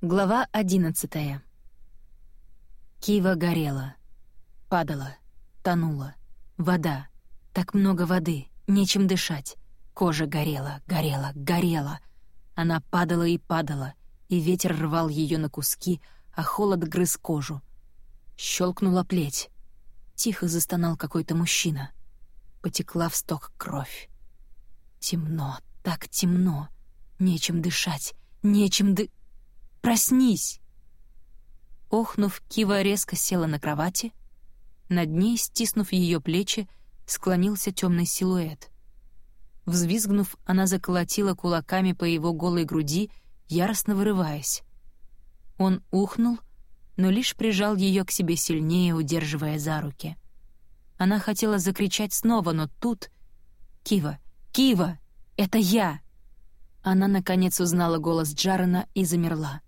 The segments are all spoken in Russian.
Глава одиннадцатая. Кива горела. Падала. Тонула. Вода. Так много воды. Нечем дышать. Кожа горела, горела, горела. Она падала и падала, и ветер рвал ее на куски, а холод грыз кожу. Щелкнула плеть. Тихо застонал какой-то мужчина. Потекла в сток кровь. Темно, так темно. Нечем дышать, нечем ды... Проснись!» Охнув, Кива резко села на кровати. Над ней, стиснув ее плечи, склонился темный силуэт. Взвизгнув, она заколотила кулаками по его голой груди, яростно вырываясь. Он ухнул, но лишь прижал ее к себе сильнее, удерживая за руки. Она хотела закричать снова, но тут... «Кива! Кива! Это я!» Она, наконец, узнала голос Джарена и замерла.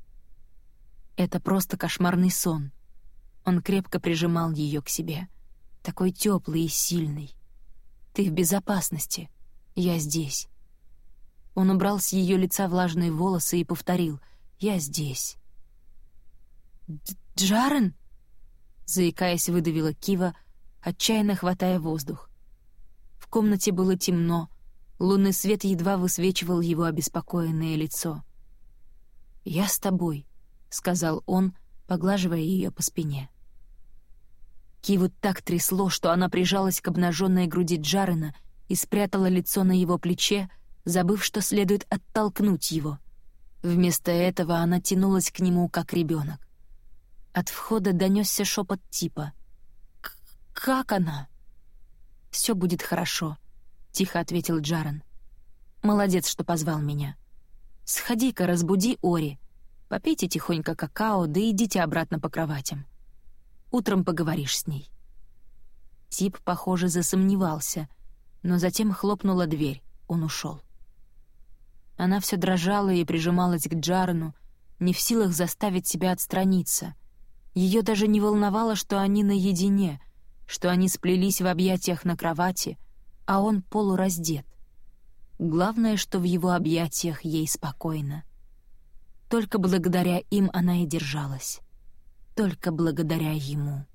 Это просто кошмарный сон. Он крепко прижимал ее к себе. Такой теплый и сильный. Ты в безопасности. Я здесь. Он убрал с ее лица влажные волосы и повторил «Я здесь». «Джарен?» Заикаясь, выдавила Кива, отчаянно хватая воздух. В комнате было темно, лунный свет едва высвечивал его обеспокоенное лицо. «Я с тобой», — сказал он, поглаживая ее по спине. Киву так трясло, что она прижалась к обнаженной груди Джарена и спрятала лицо на его плече, забыв, что следует оттолкнуть его. Вместо этого она тянулась к нему, как ребенок. От входа донесся шепот типа. «Как она?» «Все будет хорошо», — тихо ответил Джарен. «Молодец, что позвал меня. Сходи-ка, разбуди Ори, Попейте тихонько какао, да идите обратно по кроватям. Утром поговоришь с ней». Тип, похоже, засомневался, но затем хлопнула дверь, он ушел. Она все дрожала и прижималась к Джарену, не в силах заставить себя отстраниться. Ее даже не волновало, что они наедине, что они сплелись в объятиях на кровати, а он полураздет. Главное, что в его объятиях ей спокойно. Только благодаря им она и держалась. Только благодаря ему.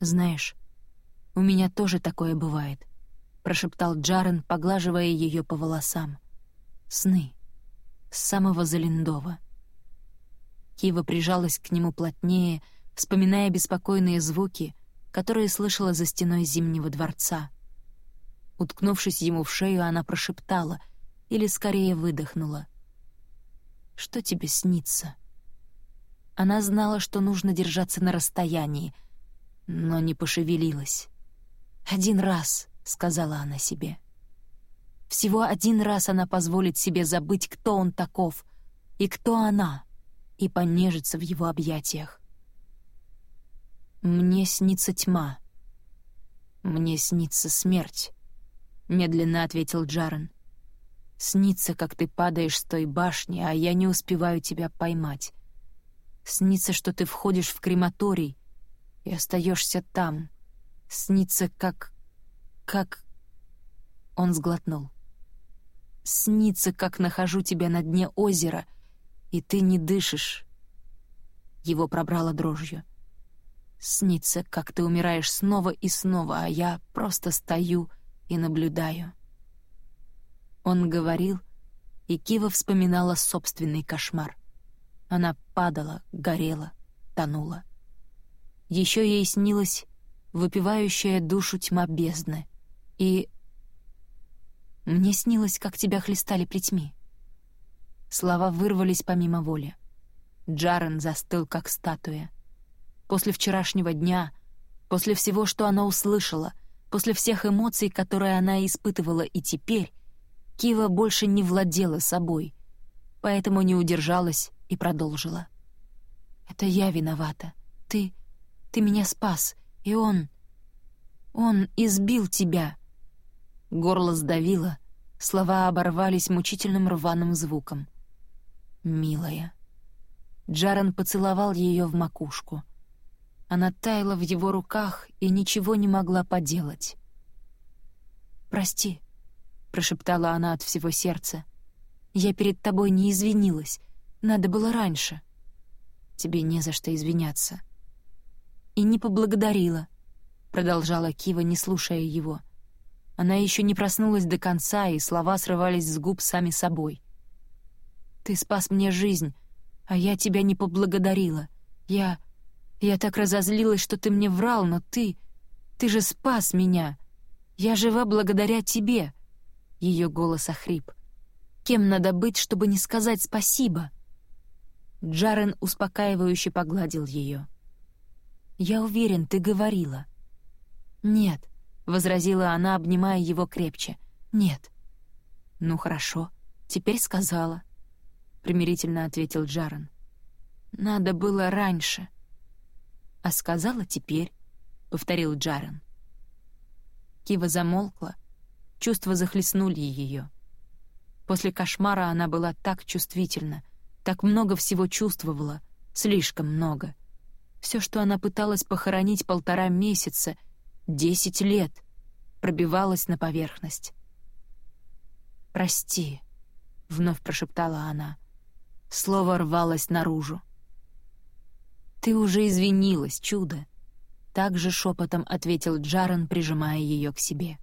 «Знаешь, у меня тоже такое бывает», — прошептал Джарен, поглаживая ее по волосам. «Сны. С самого Залиндова». Кива прижалась к нему плотнее, вспоминая беспокойные звуки, которые слышала за стеной Зимнего дворца. Уткнувшись ему в шею, она прошептала, или скорее выдохнула. Что тебе снится?» Она знала, что нужно держаться на расстоянии, но не пошевелилась. «Один раз», — сказала она себе. Всего один раз она позволит себе забыть, кто он таков и кто она, и понежиться в его объятиях. «Мне снится тьма. Мне снится смерть», — медленно ответил Джарен. Снится, как ты падаешь с той башни, а я не успеваю тебя поймать. Снится, что ты входишь в крематорий и остаешься там. Снится, как... как... Он сглотнул. Снится, как нахожу тебя на дне озера, и ты не дышишь. Его пробрало дрожью. Снится, как ты умираешь снова и снова, а я просто стою и наблюдаю. Он говорил, и Кива вспоминала собственный кошмар. Она падала, горела, тонула. Еще ей снилась выпивающая душу тьма бездны. И... Мне снилось, как тебя хлестали плетьми. Слова вырвались помимо воли. Джарен застыл, как статуя. После вчерашнего дня, после всего, что она услышала, после всех эмоций, которые она испытывала и теперь, Кива больше не владела собой, поэтому не удержалась и продолжила. «Это я виновата. Ты... ты меня спас, и он... он избил тебя». Горло сдавило, слова оборвались мучительным рваным звуком. «Милая». Джарен поцеловал ее в макушку. Она таяла в его руках и ничего не могла поделать. «Прости», прошептала она от всего сердца. «Я перед тобой не извинилась. Надо было раньше. Тебе не за что извиняться. И не поблагодарила, продолжала Кива, не слушая его. Она еще не проснулась до конца, и слова срывались с губ сами собой. Ты спас мне жизнь, а я тебя не поблагодарила. Я... я так разозлилась, что ты мне врал, но ты... ты же спас меня. Я жива благодаря тебе. Ее голос охрип. Кем надо быть, чтобы не сказать спасибо? Джарен успокаивающе погладил ее. «Я уверен, ты говорила». «Нет», — возразила она, обнимая его крепче. «Нет». «Ну хорошо, теперь сказала», — примирительно ответил Джарен. «Надо было раньше». «А сказала теперь», — повторил Джарен. Кива замолкла, чувства захлестнули ее. После кошмара она была так чувствительна, так много всего чувствовала, слишком много. Все, что она пыталась похоронить полтора месяца, десять лет, пробивалось на поверхность. «Прости», — вновь прошептала она. Слово рвалось наружу. «Ты уже извинилась, чудо», — так же шепотом ответил Джарен, прижимая ее к себе.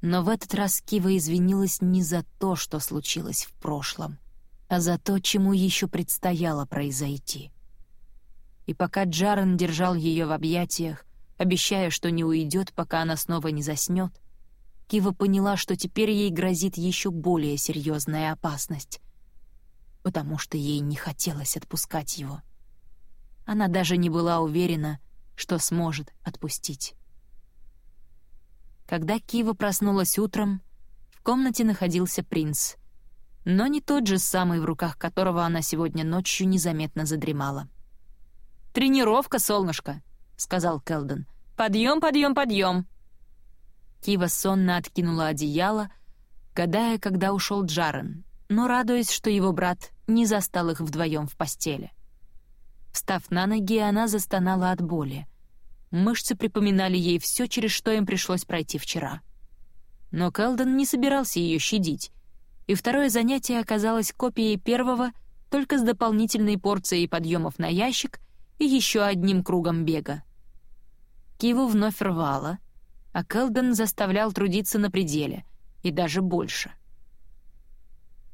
Но в этот раз Кива извинилась не за то, что случилось в прошлом, а за то, чему еще предстояло произойти. И пока Джарен держал ее в объятиях, обещая, что не уйдет, пока она снова не заснет, Кива поняла, что теперь ей грозит еще более серьезная опасность, потому что ей не хотелось отпускать его. Она даже не была уверена, что сможет отпустить. Когда Кива проснулась утром, в комнате находился принц, но не тот же самый, в руках которого она сегодня ночью незаметно задремала. «Тренировка, солнышко», — сказал Келден. «Подъем, подъем, подъем». Кива сонно откинула одеяло, гадая, когда ушел Джарен, но радуясь, что его брат не застал их вдвоем в постели. Встав на ноги, она застонала от боли — Мышцы припоминали ей все, через что им пришлось пройти вчера. Но Келден не собирался ее щадить, и второе занятие оказалось копией первого, только с дополнительной порцией подъемов на ящик и еще одним кругом бега. Киву вновь рвало, а Келден заставлял трудиться на пределе, и даже больше.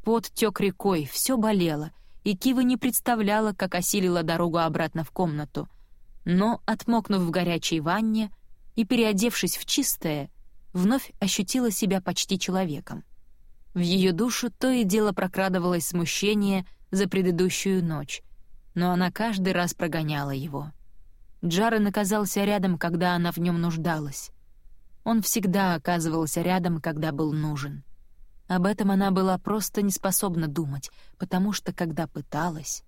Пот тек рекой, все болело, и Кива не представляла, как осилила дорогу обратно в комнату — но, отмокнув в горячей ванне и переодевшись в чистое, вновь ощутила себя почти человеком. В ее душу то и дело прокрадывалось смущение за предыдущую ночь, но она каждый раз прогоняла его. Джарен оказался рядом, когда она в нем нуждалась. Он всегда оказывался рядом, когда был нужен. Об этом она была просто не способна думать, потому что, когда пыталась,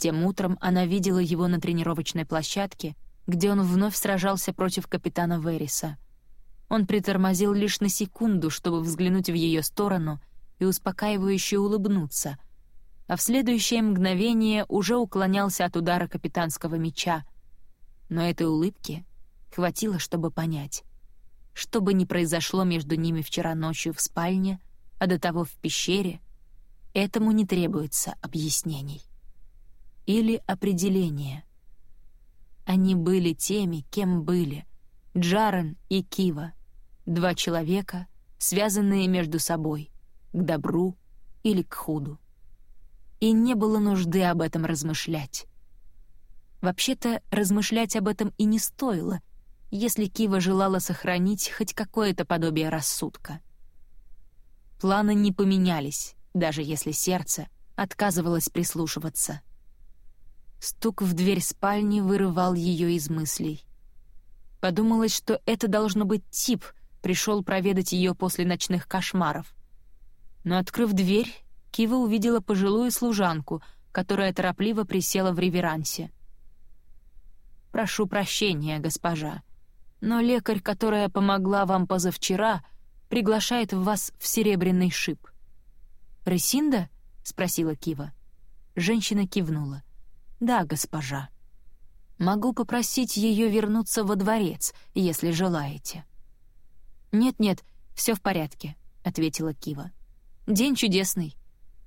тем утром она видела его на тренировочной площадке, где он вновь сражался против капитана Вериса. Он притормозил лишь на секунду, чтобы взглянуть в ее сторону и успокаивающе улыбнуться, а в следующее мгновение уже уклонялся от удара капитанского меча. Но этой улыбки хватило, чтобы понять. Что бы ни произошло между ними вчера ночью в спальне, а до того в пещере, этому не требуется объяснений или определение. Они были теми, кем были — Джарен и Кива, два человека, связанные между собой, к добру или к худу. И не было нужды об этом размышлять. Вообще-то, размышлять об этом и не стоило, если Кива желала сохранить хоть какое-то подобие рассудка. Планы не поменялись, даже если сердце отказывалось прислушиваться — Стук в дверь спальни вырывал ее из мыслей. Подумалось, что это должно быть тип, пришел проведать ее после ночных кошмаров. Но, открыв дверь, Кива увидела пожилую служанку, которая торопливо присела в реверансе. «Прошу прощения, госпожа, но лекарь, которая помогла вам позавчера, приглашает вас в серебряный шип». «Ресинда?» — спросила Кива. Женщина кивнула. «Да, госпожа. Могу попросить ее вернуться во дворец, если желаете». «Нет-нет, все в порядке», — ответила Кива. «День чудесный.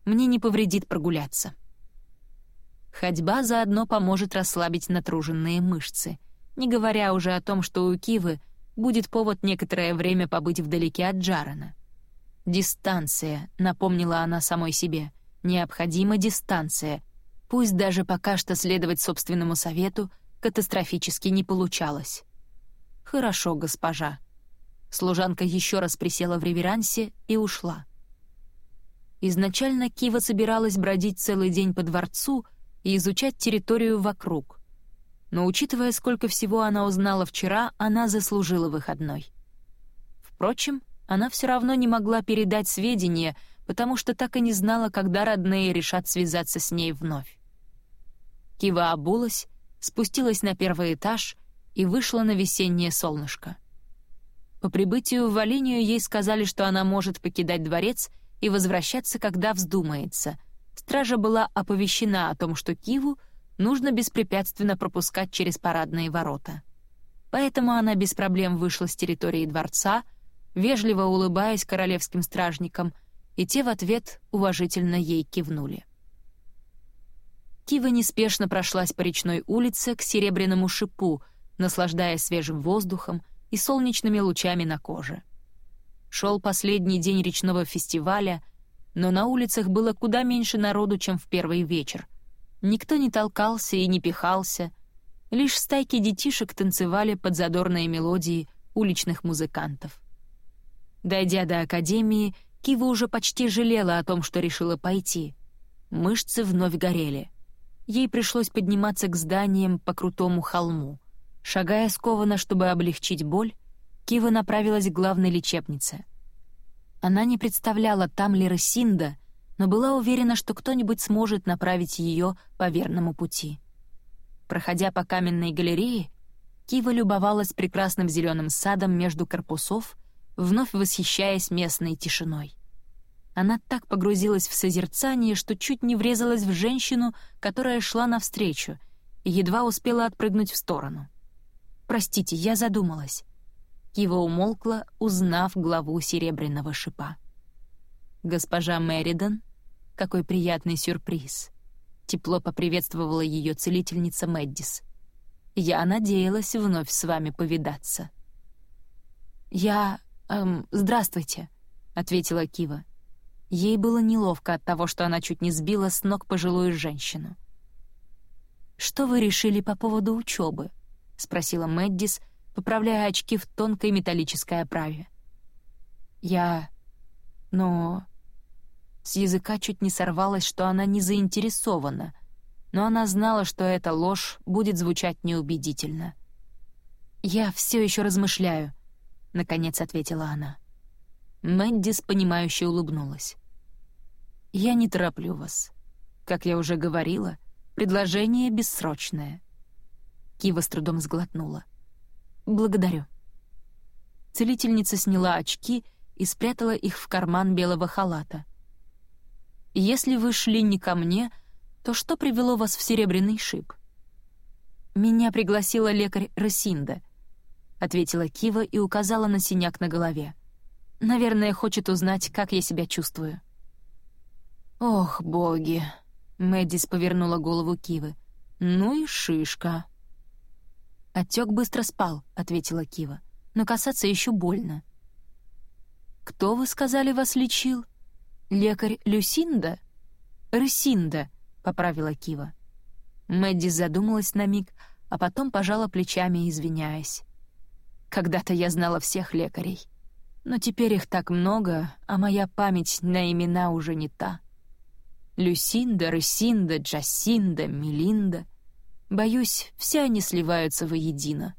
мне не повредит прогуляться. Ходьба заодно поможет расслабить натруженные мышцы, не говоря уже о том, что у Кивы будет повод некоторое время побыть вдалеке от Джарана. «Дистанция», — напомнила она самой себе, — «необходима дистанция», пусть даже пока что следовать собственному совету катастрофически не получалось. «Хорошо, госпожа». Служанка еще раз присела в реверансе и ушла. Изначально Кива собиралась бродить целый день по дворцу и изучать территорию вокруг. Но учитывая, сколько всего она узнала вчера, она заслужила выходной. Впрочем, она все равно не могла передать сведения, потому что так и не знала, когда родные решат связаться с ней вновь. Кива обулась, спустилась на первый этаж и вышла на весеннее солнышко. По прибытию в Валинию ей сказали, что она может покидать дворец и возвращаться, когда вздумается. Стража была оповещена о том, что Киву нужно беспрепятственно пропускать через парадные ворота. Поэтому она без проблем вышла с территории дворца, вежливо улыбаясь королевским стражникам, и те в ответ уважительно ей кивнули. Кива неспешно прошлась по речной улице к Серебряному шипу, наслаждаясь свежим воздухом и солнечными лучами на коже. Шел последний день речного фестиваля, но на улицах было куда меньше народу, чем в первый вечер. Никто не толкался и не пихался, лишь стайки детишек танцевали под задорные мелодии уличных музыкантов. Дойдя до академии, Кива уже почти жалела о том, что решила пойти. Мышцы вновь горели. Ей пришлось подниматься к зданиям по крутому холму. Шагая скованно, чтобы облегчить боль, Кива направилась к главной лечебнице. Она не представляла, там ли Росинда, но была уверена, что кто-нибудь сможет направить ее по верному пути. Проходя по каменной галерее, Кива любовалась прекрасным зеленым садом между корпусов, вновь восхищаясь местной тишиной. Она так погрузилась в созерцание, что чуть не врезалась в женщину, которая шла навстречу, и едва успела отпрыгнуть в сторону. «Простите, я задумалась». Кива умолкла, узнав главу серебряного шипа. «Госпожа Меридан, какой приятный сюрприз!» Тепло поприветствовала ее целительница Мэддис. «Я надеялась вновь с вами повидаться». «Я... Эм, здравствуйте», — ответила Кива. Ей было неловко от того, что она чуть не сбила с ног пожилую женщину. «Что вы решили по поводу учебы?» — спросила Мэддис, поправляя очки в тонкой металлической оправе. «Я... но...» С языка чуть не сорвалось, что она не заинтересована, но она знала, что эта ложь будет звучать неубедительно. «Я все еще размышляю», — наконец ответила она. Мэддис, понимающе улыбнулась. «Я не тороплю вас. Как я уже говорила, предложение бессрочное». Кива с трудом сглотнула. «Благодарю». Целительница сняла очки и спрятала их в карман белого халата. «Если вы шли не ко мне, то что привело вас в серебряный шип?» «Меня пригласила лекарь Росинда», — ответила Кива и указала на синяк на голове. «Наверное, хочет узнать, как я себя чувствую». «Ох, боги!» — Мэддис повернула голову Кивы. «Ну и шишка!» «Отек быстро спал», — ответила Кива. «Но касаться еще больно». «Кто, вы сказали, вас лечил? Лекарь Люсинда?» «Рысинда», — поправила Кива. Мэддис задумалась на миг, а потом пожала плечами, извиняясь. «Когда-то я знала всех лекарей, но теперь их так много, а моя память на имена уже не та». Люсинда, Рысинда, Джасинда, Мелинда. Боюсь, все они сливаются воедино.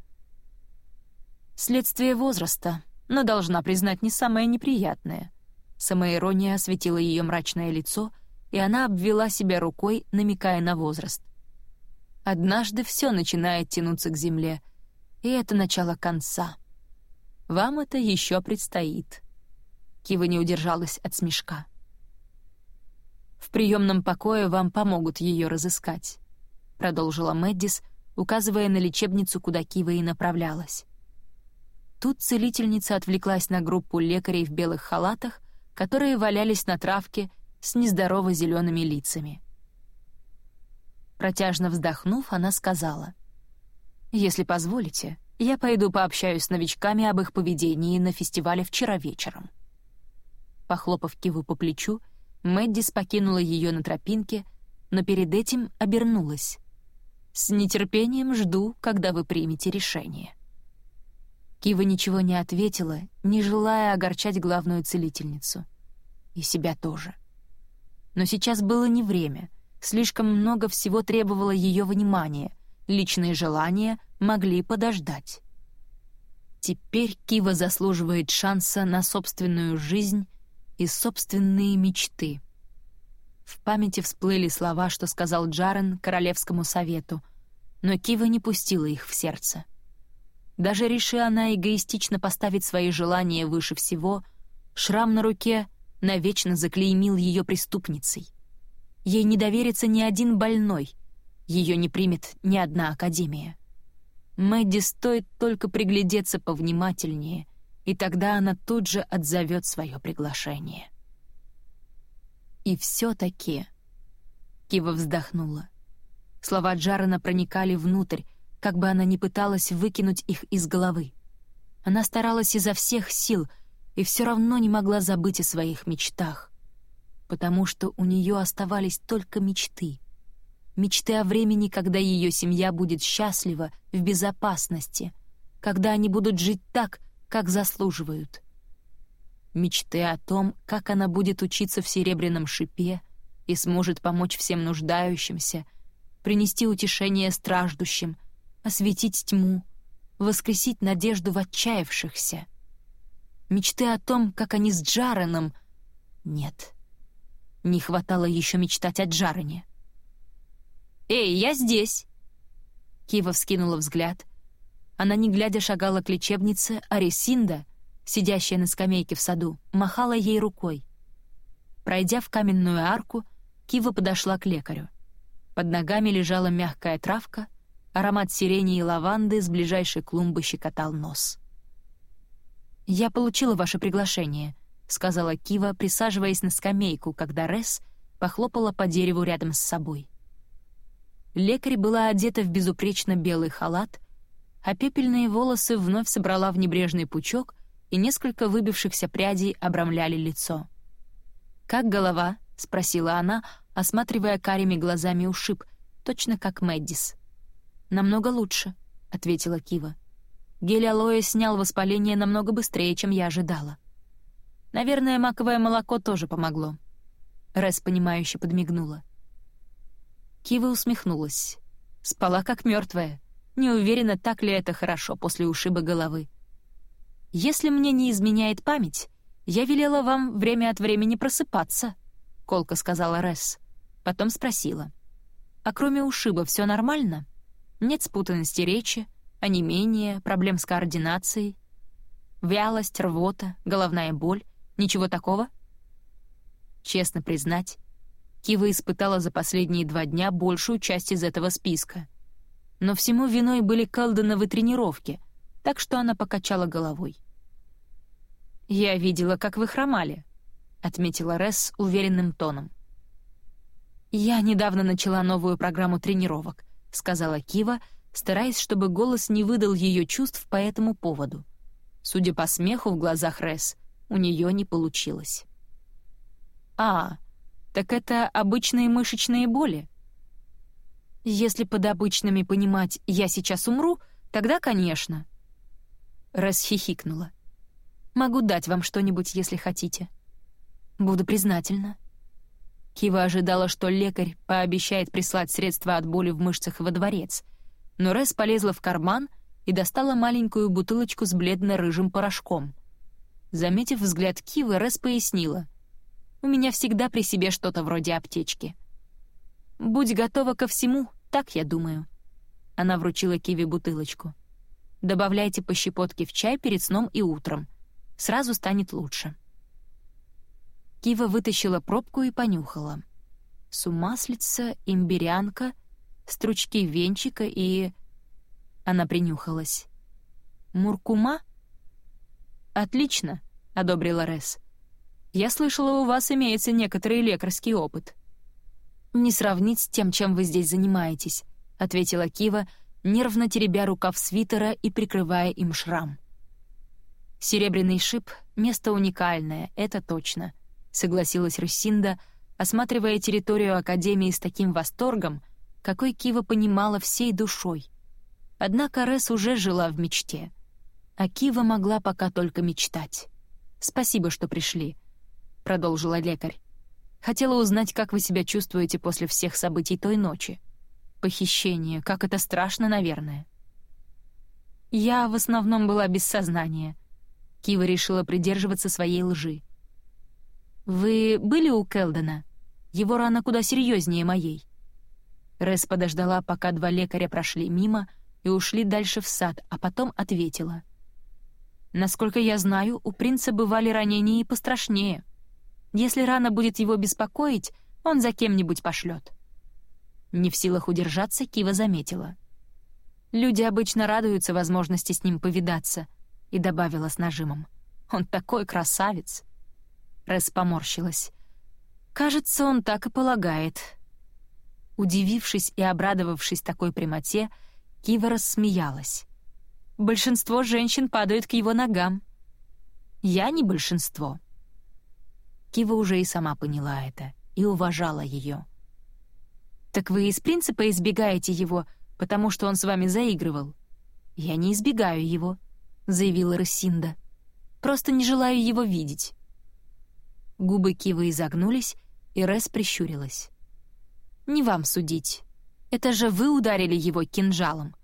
Следствие возраста, но должна признать не самое неприятное. Самоирония осветила ее мрачное лицо, и она обвела себя рукой, намекая на возраст. Однажды все начинает тянуться к земле, и это начало конца. Вам это еще предстоит. Кива не удержалась от смешка. В приемном покое вам помогут ее разыскать», — продолжила Мэддис, указывая на лечебницу, куда Кива и направлялась. Тут целительница отвлеклась на группу лекарей в белых халатах, которые валялись на травке с нездорово зелеными лицами. Протяжно вздохнув, она сказала, «Если позволите, я пойду пообщаюсь с новичками об их поведении на фестивале вчера вечером». Похлопав Киву по плечу, Мэддис покинула ее на тропинке, но перед этим обернулась. «С нетерпением жду, когда вы примете решение». Кива ничего не ответила, не желая огорчать главную целительницу. И себя тоже. Но сейчас было не время. Слишком много всего требовало ее внимания. Личные желания могли подождать. Теперь Кива заслуживает шанса на собственную жизнь и собственные мечты. В памяти всплыли слова, что сказал Джарен Королевскому совету, но Кива не пустила их в сердце. Даже реши она эгоистично поставить свои желания выше всего, шрам на руке навечно заклеймил ее преступницей. Ей не доверится ни один больной, ее не примет ни одна академия. Мэдди стоит только приглядеться повнимательнее, и тогда она тут же отзовет свое приглашение. И все-таки... Кива вздохнула. Слова Джарена проникали внутрь, как бы она ни пыталась выкинуть их из головы. Она старалась изо всех сил и все равно не могла забыть о своих мечтах, потому что у нее оставались только мечты. Мечты о времени, когда ее семья будет счастлива, в безопасности, когда они будут жить так, как заслуживают. Мечты о том, как она будет учиться в серебряном шипе и сможет помочь всем нуждающимся, принести утешение страждущим, осветить тьму, воскресить надежду в отчаявшихся. Мечты о том, как они с Джареном... Нет, не хватало еще мечтать о Джарене. «Эй, я здесь!» Кива вскинула взгляд. Она, не глядя, шагала к лечебнице, а Ресинда, сидящая на скамейке в саду, махала ей рукой. Пройдя в каменную арку, Кива подошла к лекарю. Под ногами лежала мягкая травка, Аромат сирени и лаванды с ближайшей клумбы щекотал нос. «Я получила ваше приглашение», — сказала Кива, присаживаясь на скамейку, когда Рес похлопала по дереву рядом с собой. Лекарь была одета в безупречно белый халат, а пепельные волосы вновь собрала в небрежный пучок, и несколько выбившихся прядей обрамляли лицо. «Как голова?» — спросила она, осматривая карими глазами ушиб, точно как Мэддис. «Намного лучше», — ответила Кива. Гель алоэ снял воспаление намного быстрее, чем я ожидала. Наверное, маковое молоко тоже помогло. Рэс, понимающе подмигнула. Кива усмехнулась. Спала как мертвая. Не уверена, так ли это хорошо после ушиба головы. «Если мне не изменяет память, я велела вам время от времени просыпаться», — колко сказала Рэс. Потом спросила. «А кроме ушиба все нормально?» Нет спутанности речи, онемения, проблем с координацией. Вялость, рвота, головная боль. Ничего такого? Честно признать, Кива испытала за последние два дня большую часть из этого списка. Но всему виной были колденовы тренировки, так что она покачала головой. «Я видела, как вы хромали», — отметила Ресс уверенным тоном. «Я недавно начала новую программу тренировок», — сказала Кива, стараясь, чтобы голос не выдал ее чувств по этому поводу. Судя по смеху в глазах Рэс, у нее не получилось. «А, так это обычные мышечные боли?» «Если под обычными понимать «я сейчас умру», тогда, конечно». Рэс хихикнула. «Могу дать вам что-нибудь, если хотите. Буду признательна». Кива ожидала, что лекарь пообещает прислать средства от боли в мышцах во дворец, но Рэс полезла в карман и достала маленькую бутылочку с бледно-рыжим порошком. Заметив взгляд Кивы, Рэс пояснила. «У меня всегда при себе что-то вроде аптечки». «Будь готова ко всему, так я думаю». Она вручила Киве бутылочку. «Добавляйте по щепотке в чай перед сном и утром. Сразу станет лучше». Кива вытащила пробку и понюхала. Сумаслица, имбирянка, стручки венчика и... Она принюхалась. «Муркума?» «Отлично», — одобрила Рес. Я слышала, у вас имеется некоторый лекарский опыт». «Не сравнить с тем, чем вы здесь занимаетесь», — ответила Кива, нервно теребя рукав свитера и прикрывая им шрам. «Серебряный шип — место уникальное, это точно», — согласилась Руссинда, осматривая территорию Академии с таким восторгом, какой Кива понимала всей душой. Однако Рес уже жила в мечте. А Кива могла пока только мечтать. «Спасибо, что пришли», — продолжила лекарь. «Хотела узнать, как вы себя чувствуете после всех событий той ночи. Похищение, как это страшно, наверное». «Я в основном была без сознания», — Кива решила придерживаться своей лжи. «Вы были у Келдена? Его рана куда серьезнее моей». Рэс подождала, пока два лекаря прошли мимо и ушли дальше в сад, а потом ответила. «Насколько я знаю, у принца бывали ранения и пострашнее. Если рана будет его беспокоить, он за кем-нибудь пошлет». Не в силах удержаться, Кива заметила. «Люди обычно радуются возможности с ним повидаться», и добавила с нажимом. «Он такой красавец!» Рэс поморщилась. «Кажется, он так и полагает». Удивившись и обрадовавшись такой прямоте, Кива рассмеялась. «Большинство женщин падают к его ногам. Я не большинство». Кива уже и сама поняла это и уважала ее. «Так вы из принципа избегаете его, потому что он с вами заигрывал?» «Я не избегаю его», — заявила Рассинда. «Просто не желаю его видеть». Губы Кивы изогнулись, и Рес прищурилась. «Не вам судить. Это же вы ударили его кинжалом.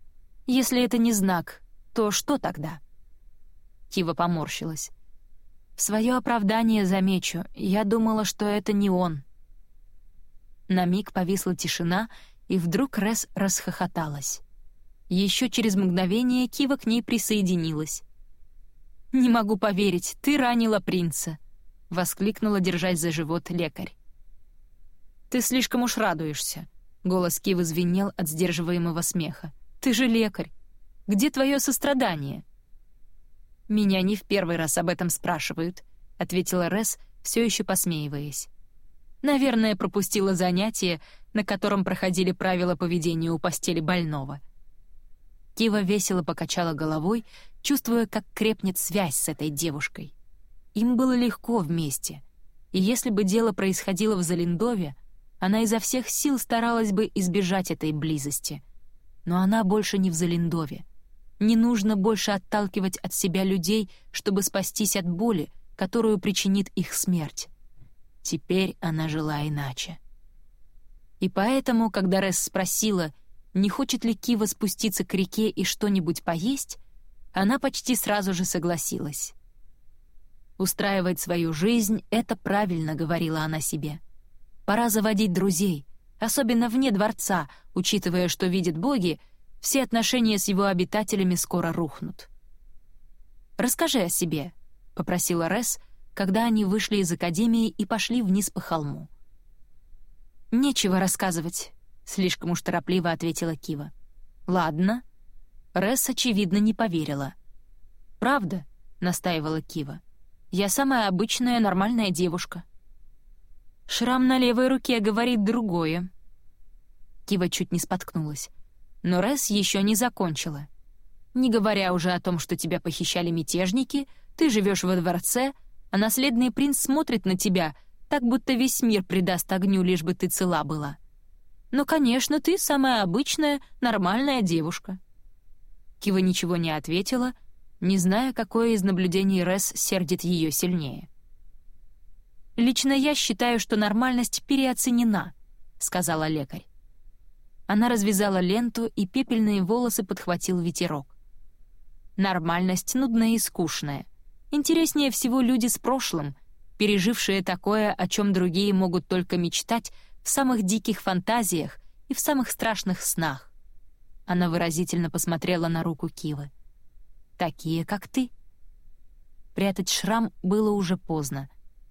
Если это не знак, то что тогда?» Кива поморщилась. «В свое оправдание замечу, я думала, что это не он». На миг повисла тишина, и вдруг Рес расхохоталась. Еще через мгновение Кива к ней присоединилась. «Не могу поверить, ты ранила принца!» — воскликнула, держась за живот лекарь. «Ты слишком уж радуешься», — голос Кивы звенел от сдерживаемого смеха. «Ты же лекарь. Где твое сострадание?» «Меня не в первый раз об этом спрашивают», — ответила Рес, все еще посмеиваясь. «Наверное, пропустила занятие, на котором проходили правила поведения у постели больного». Кива весело покачала головой, чувствуя, как крепнет связь с этой девушкой. Им было легко вместе, и если бы дело происходило в Залиндове, она изо всех сил старалась бы избежать этой близости. Но она больше не в Залиндове. Не нужно больше отталкивать от себя людей, чтобы спастись от боли, которую причинит их смерть. Теперь она жила иначе. И поэтому, когда Ресс спросила, не хочет ли Кива спуститься к реке и что-нибудь поесть, она почти сразу же согласилась. Устраивать свою жизнь — это правильно, говорила она себе. Пора заводить друзей, особенно вне дворца, учитывая, что видят боги, все отношения с его обитателями скоро рухнут. «Расскажи о себе», — попросила Рес, когда они вышли из академии и пошли вниз по холму. «Нечего рассказывать», — слишком уж торопливо ответила Кива. «Ладно». Рес, очевидно, не поверила. «Правда?» — настаивала Кива. Я самая обычная нормальная девушка». Шрам на левой руке говорит другое. Кива чуть не споткнулась. Но Рес еще не закончила. Не говоря уже о том, что тебя похищали мятежники, ты живешь во дворце, а наследный принц смотрит на тебя, так будто весь мир придаст огню, лишь бы ты цела была. Но, конечно, ты самая обычная, нормальная девушка. Кива ничего не ответила, — не зная, какое из наблюдений Рес сердит ее сильнее. «Лично я считаю, что нормальность переоценена», — сказала лекарь. Она развязала ленту, и пепельные волосы подхватил ветерок. Нормальность нудная и скучная. Интереснее всего люди с прошлым, пережившие такое, о чем другие могут только мечтать в самых диких фантазиях и в самых страшных снах. Она выразительно посмотрела на руку Кивы такие, как ты». Прятать шрам было уже поздно,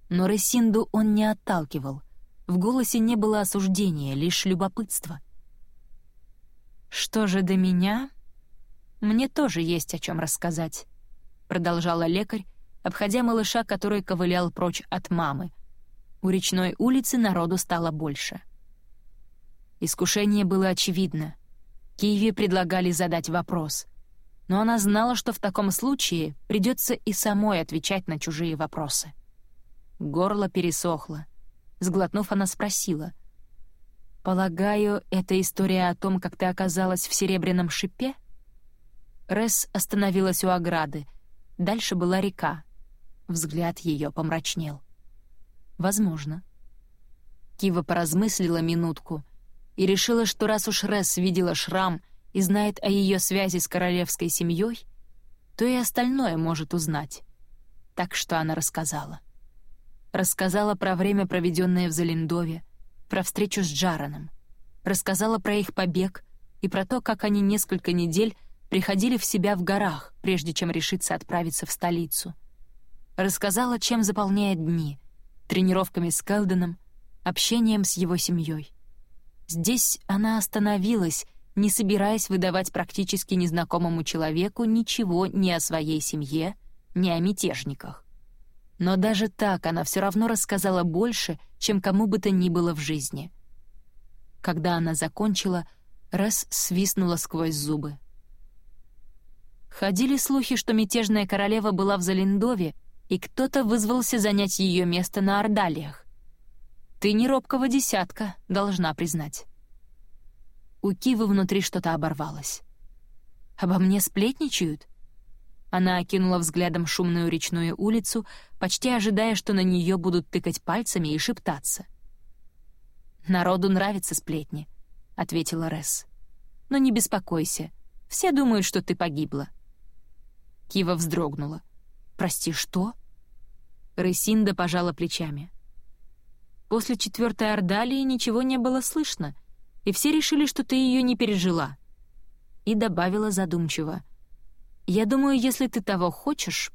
но Ресинду он не отталкивал. В голосе не было осуждения, лишь любопытство. «Что же до меня? Мне тоже есть о чем рассказать», — продолжала лекарь, обходя малыша, который ковылял прочь от мамы. У речной улицы народу стало больше. Искушение было очевидно. Киеве предлагали задать вопрос. Но она знала, что в таком случае придется и самой отвечать на чужие вопросы. Горло пересохло. Сглотнув, она спросила. «Полагаю, это история о том, как ты оказалась в серебряном шипе?» Ресс остановилась у ограды. Дальше была река. Взгляд ее помрачнел. «Возможно». Кива поразмыслила минутку и решила, что раз уж Ресс видела шрам и знает о ее связи с королевской семьей, то и остальное может узнать. Так что она рассказала. Рассказала про время, проведенное в Залиндове, про встречу с Джараном. Рассказала про их побег и про то, как они несколько недель приходили в себя в горах, прежде чем решиться отправиться в столицу. Рассказала, чем заполняет дни — тренировками с Келденом, общением с его семьей. Здесь она остановилась, не собираясь выдавать практически незнакомому человеку ничего ни о своей семье, ни о мятежниках. Но даже так она все равно рассказала больше, чем кому бы то ни было в жизни. Когда она закончила, Рес свистнула сквозь зубы. Ходили слухи, что мятежная королева была в Залиндове, и кто-то вызвался занять ее место на Ордалиях. Ты не робкого десятка, должна признать. У Кивы внутри что-то оборвалось. «Обо мне сплетничают?» Она окинула взглядом шумную речную улицу, почти ожидая, что на нее будут тыкать пальцами и шептаться. «Народу нравятся сплетни», — ответила Ресс. «Но не беспокойся, все думают, что ты погибла». Кива вздрогнула. «Прости, что?» Рысинда пожала плечами. После четвертой Ордалии ничего не было слышно, и все решили, что ты ее не пережила. И добавила задумчиво. «Я думаю, если ты того хочешь,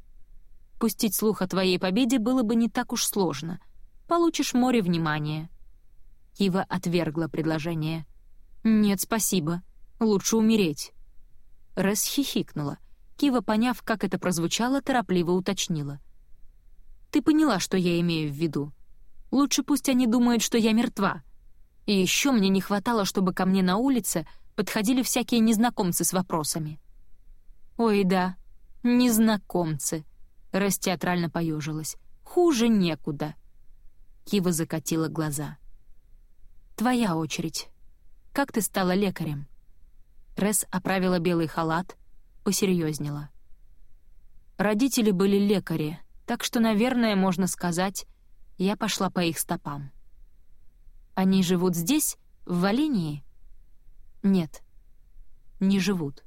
пустить слух о твоей победе было бы не так уж сложно. Получишь море внимания». Кива отвергла предложение. «Нет, спасибо. Лучше умереть». Рэс хихикнула. Кива, поняв, как это прозвучало, торопливо уточнила. «Ты поняла, что я имею в виду?» Лучше пусть они думают, что я мертва. И еще мне не хватало, чтобы ко мне на улице подходили всякие незнакомцы с вопросами. «Ой, да, незнакомцы», — Рас театрально поежилась. «Хуже некуда». Кива закатила глаза. «Твоя очередь. Как ты стала лекарем?» Рес оправила белый халат, посерьезнела. Родители были лекари, так что, наверное, можно сказать, я пошла по их стопам. «Они живут здесь, в Валении?» «Нет, не живут».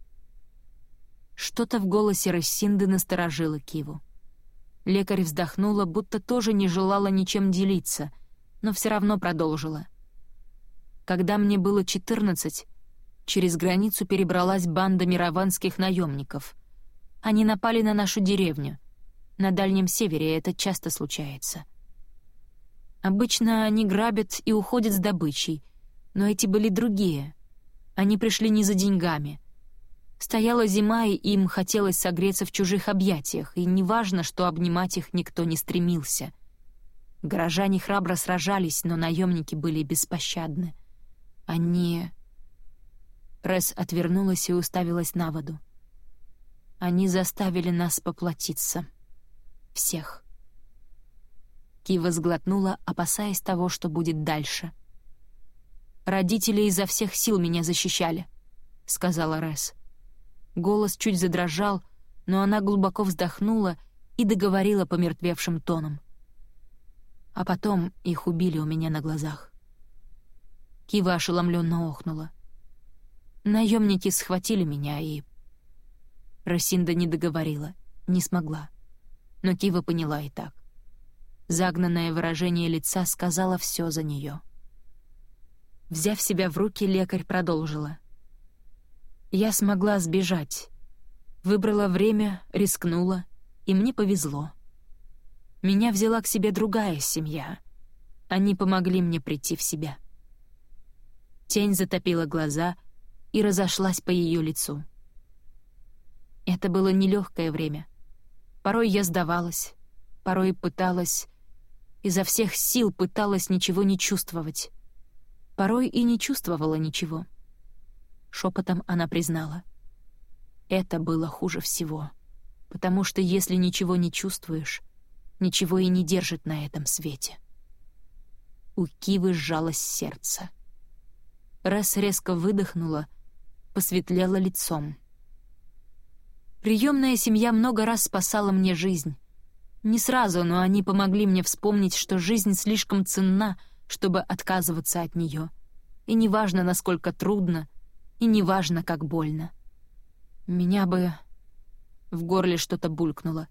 Что-то в голосе Рассинды насторожило Киву. Лекарь вздохнула, будто тоже не желала ничем делиться, но все равно продолжила. «Когда мне было четырнадцать, через границу перебралась банда мированских наемников. Они напали на нашу деревню. На Дальнем Севере это часто случается». Обычно они грабят и уходят с добычей, но эти были другие. Они пришли не за деньгами. Стояла зима, и им хотелось согреться в чужих объятиях, и неважно, что обнимать их никто не стремился. Горожане храбро сражались, но наемники были беспощадны. Они... Рес отвернулась и уставилась на воду. Они заставили нас поплатиться. Всех. Кива сглотнула, опасаясь того, что будет дальше. «Родители изо всех сил меня защищали», — сказала Рес. Голос чуть задрожал, но она глубоко вздохнула и договорила помертвевшим тоном. А потом их убили у меня на глазах. Кива ошеломленно охнула. Наемники схватили меня и... Росинда не договорила, не смогла. Но Кива поняла и так. Загнанное выражение лица сказала все за нее. Взяв себя в руки, лекарь продолжила. «Я смогла сбежать. Выбрала время, рискнула, и мне повезло. Меня взяла к себе другая семья. Они помогли мне прийти в себя». Тень затопила глаза и разошлась по ее лицу. Это было нелегкое время — Порой я сдавалась, порой пыталась... Изо всех сил пыталась ничего не чувствовать. Порой и не чувствовала ничего. Шепотом она признала. Это было хуже всего. Потому что если ничего не чувствуешь, ничего и не держит на этом свете. У Кивы сжалось сердце. Рес резко выдохнула, посветлела лицом. Приемная семья много раз спасала мне жизнь. Не сразу, но они помогли мне вспомнить, что жизнь слишком ценна, чтобы отказываться от нее. И неважно, насколько трудно, и неважно, как больно. Меня бы... В горле что-то булькнуло.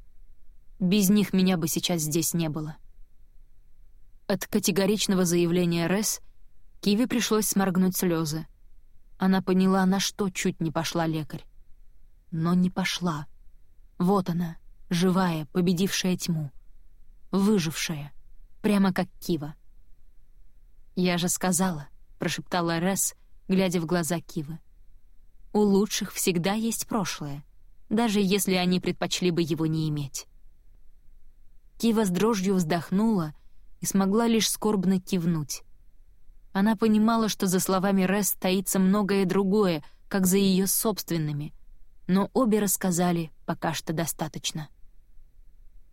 Без них меня бы сейчас здесь не было. От категоричного заявления Рес Киви пришлось сморгнуть слезы. Она поняла, на что чуть не пошла лекарь. Но не пошла. Вот она, живая, победившая тьму. Выжившая, прямо как Кива. «Я же сказала», — прошептала Рес, глядя в глаза Кивы. «У лучших всегда есть прошлое, даже если они предпочли бы его не иметь». Кива с дрожью вздохнула — и смогла лишь скорбно кивнуть. Она понимала, что за словами Рес стоится многое другое, как за ее собственными, но обе рассказали пока что достаточно.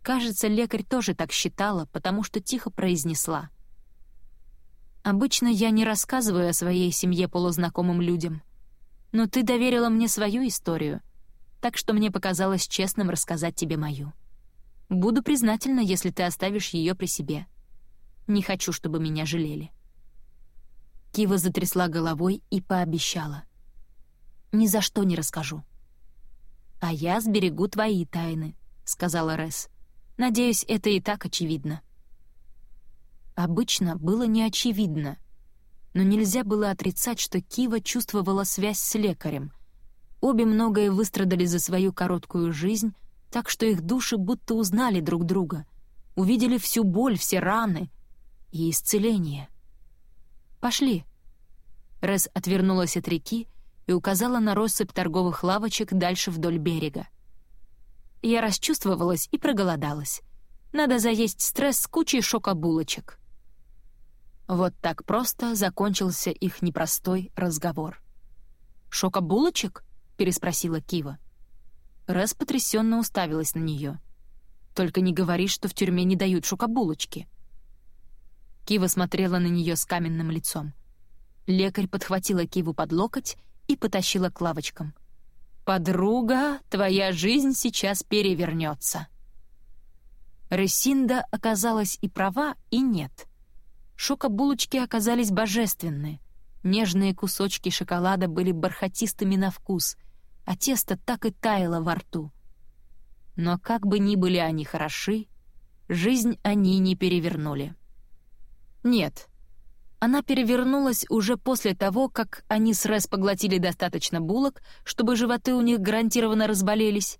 Кажется, лекарь тоже так считала, потому что тихо произнесла. «Обычно я не рассказываю о своей семье полузнакомым людям, но ты доверила мне свою историю, так что мне показалось честным рассказать тебе мою. Буду признательна, если ты оставишь ее при себе». Не хочу, чтобы меня жалели». Кива затрясла головой и пообещала. «Ни за что не расскажу». «А я сберегу твои тайны», — сказала Рес. «Надеюсь, это и так очевидно». Обычно было неочевидно, но нельзя было отрицать, что Кива чувствовала связь с лекарем. Обе многое выстрадали за свою короткую жизнь, так что их души будто узнали друг друга, увидели всю боль, все раны, и исцеление. «Пошли». Рез отвернулась от реки и указала на россыпь торговых лавочек дальше вдоль берега. Я расчувствовалась и проголодалась. Надо заесть стресс с кучей шокобулочек. Вот так просто закончился их непростой разговор. «Шокобулочек?» — переспросила Кива. Рэс потрясенно уставилась на нее. «Только не говори, что в тюрьме не дают шокобулочки». Кива смотрела на нее с каменным лицом. Лекарь подхватила Киву под локоть и потащила к лавочкам. «Подруга, твоя жизнь сейчас перевернется». Ресинда оказалась и права, и нет. Шокобулочки оказались божественны. Нежные кусочки шоколада были бархатистыми на вкус, а тесто так и таяло во рту. Но как бы ни были они хороши, жизнь они не перевернули. Нет. Она перевернулась уже после того, как они с Рэс поглотили достаточно булок, чтобы животы у них гарантированно разболелись,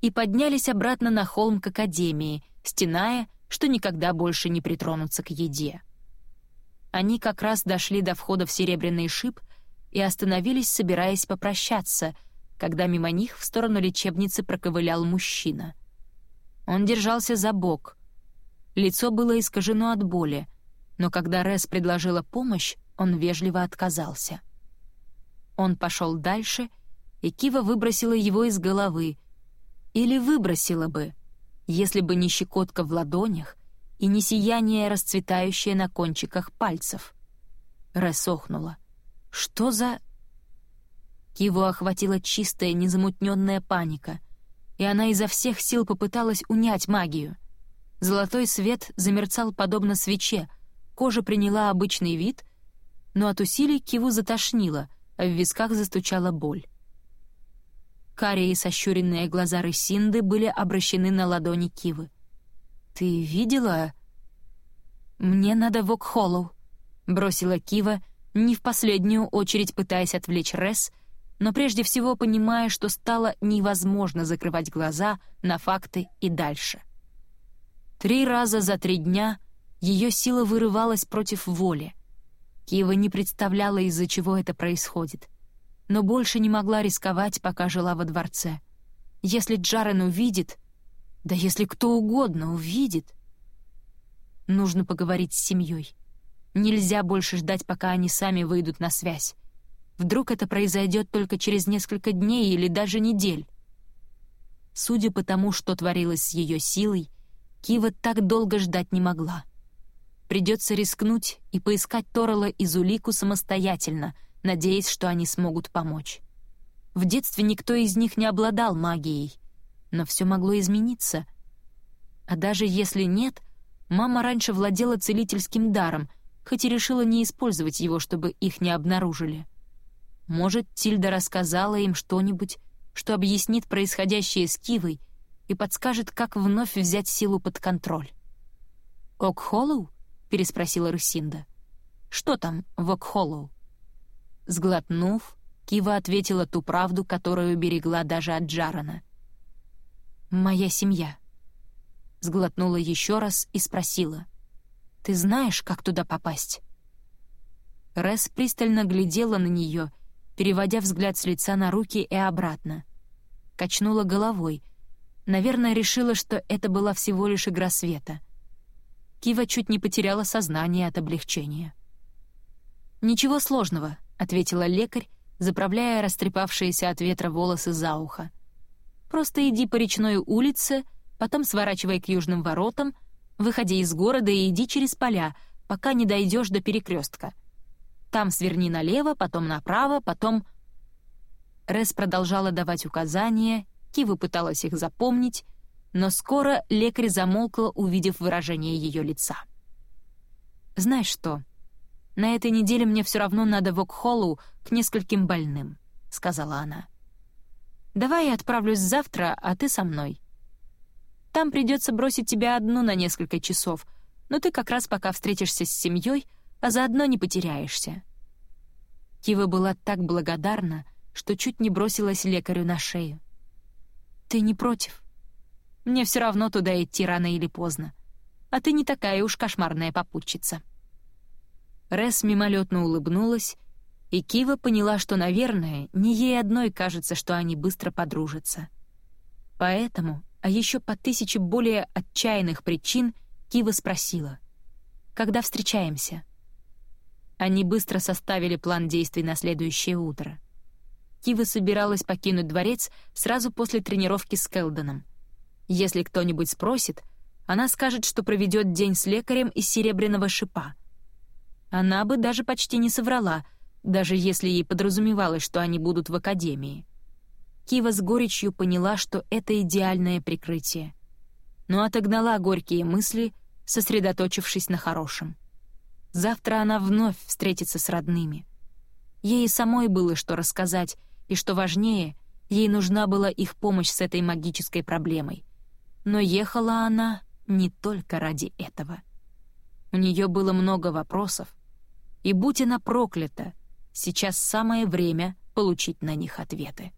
и поднялись обратно на холм к Академии, стеная, что никогда больше не притронутся к еде. Они как раз дошли до входа в Серебряный шип и остановились, собираясь попрощаться, когда мимо них в сторону лечебницы проковылял мужчина. Он держался за бок. Лицо было искажено от боли, но когда Рес предложила помощь, он вежливо отказался. Он пошел дальше, и Кива выбросила его из головы. Или выбросила бы, если бы не щекотка в ладонях и не сияние, расцветающее на кончиках пальцев. Рес охнула. «Что за...» Киву охватила чистая, незамутненная паника, и она изо всех сил попыталась унять магию. Золотой свет замерцал подобно свече — Кожа приняла обычный вид, но от усилий Киву затошнило, а в висках застучала боль. Карие сощуренные глаза Рысинды были обращены на ладони Кивы. «Ты видела?» «Мне надо в Окхоллоу», — бросила Кива, не в последнюю очередь пытаясь отвлечь Рес, но прежде всего понимая, что стало невозможно закрывать глаза на факты и дальше. Три раза за три дня ее сила вырывалась против воли. Киева не представляла, из-за чего это происходит. Но больше не могла рисковать, пока жила во дворце. Если Джарен увидит... Да если кто угодно увидит... Нужно поговорить с семьей. Нельзя больше ждать, пока они сами выйдут на связь. Вдруг это произойдет только через несколько дней или даже недель. Судя по тому, что творилось с ее силой, Кива так долго ждать не могла. Придется рискнуть и поискать Торрелла и Зулику самостоятельно, надеясь, что они смогут помочь. В детстве никто из них не обладал магией, но все могло измениться. А даже если нет, мама раньше владела целительским даром, хоть и решила не использовать его, чтобы их не обнаружили. Может, Тильда рассказала им что-нибудь, что объяснит происходящее с Кивой и подскажет, как вновь взять силу под контроль. «Окхоллоу?» — переспросила Русинда. «Что там в Окхоллоу?» Сглотнув, Кива ответила ту правду, которую берегла даже от Джарана. «Моя семья». Сглотнула еще раз и спросила. «Ты знаешь, как туда попасть?» Рес пристально глядела на нее — переводя взгляд с лица на руки и обратно. Качнула головой. Наверное, решила, что это была всего лишь игра света. Кива чуть не потеряла сознание от облегчения. «Ничего сложного», — ответила лекарь, заправляя растрепавшиеся от ветра волосы за ухо. «Просто иди по речной улице, потом сворачивай к южным воротам, выходи из города и иди через поля, пока не дойдешь до перекрестка. Там сверни налево, потом направо, потом...» Рес продолжала давать указания, Кива пыталась их запомнить, но скоро лекарь замолкла, увидев выражение ее лица. «Знаешь что, на этой неделе мне все равно надо в Окхоллу к нескольким больным», — сказала она. «Давай я отправлюсь завтра, а ты со мной. Там придется бросить тебя одну на несколько часов, но ты как раз пока встретишься с семьей, а заодно не потеряешься». Кива была так благодарна, что чуть не бросилась лекарю на шею. «Ты не против? Мне все равно туда идти рано или поздно. А ты не такая уж кошмарная попутчица». Рес мимолетно улыбнулась, и Кива поняла, что, наверное, не ей одной кажется, что они быстро подружатся. Поэтому, а еще по тысяче более отчаянных причин, Кива спросила, «Когда встречаемся?» Они быстро составили план действий на следующее утро. Кива собиралась покинуть дворец сразу после тренировки с Келдоном. Если кто-нибудь спросит, она скажет, что проведет день с лекарем из серебряного шипа. Она бы даже почти не соврала, даже если ей подразумевалось, что они будут в академии. Кива с горечью поняла, что это идеальное прикрытие. Но отогнала горькие мысли, сосредоточившись на хорошем. Завтра она вновь встретится с родными. Ей самой было что рассказать, и, что важнее, ей нужна была их помощь с этой магической проблемой. Но ехала она не только ради этого. У нее было много вопросов, и будь она проклята, сейчас самое время получить на них ответы.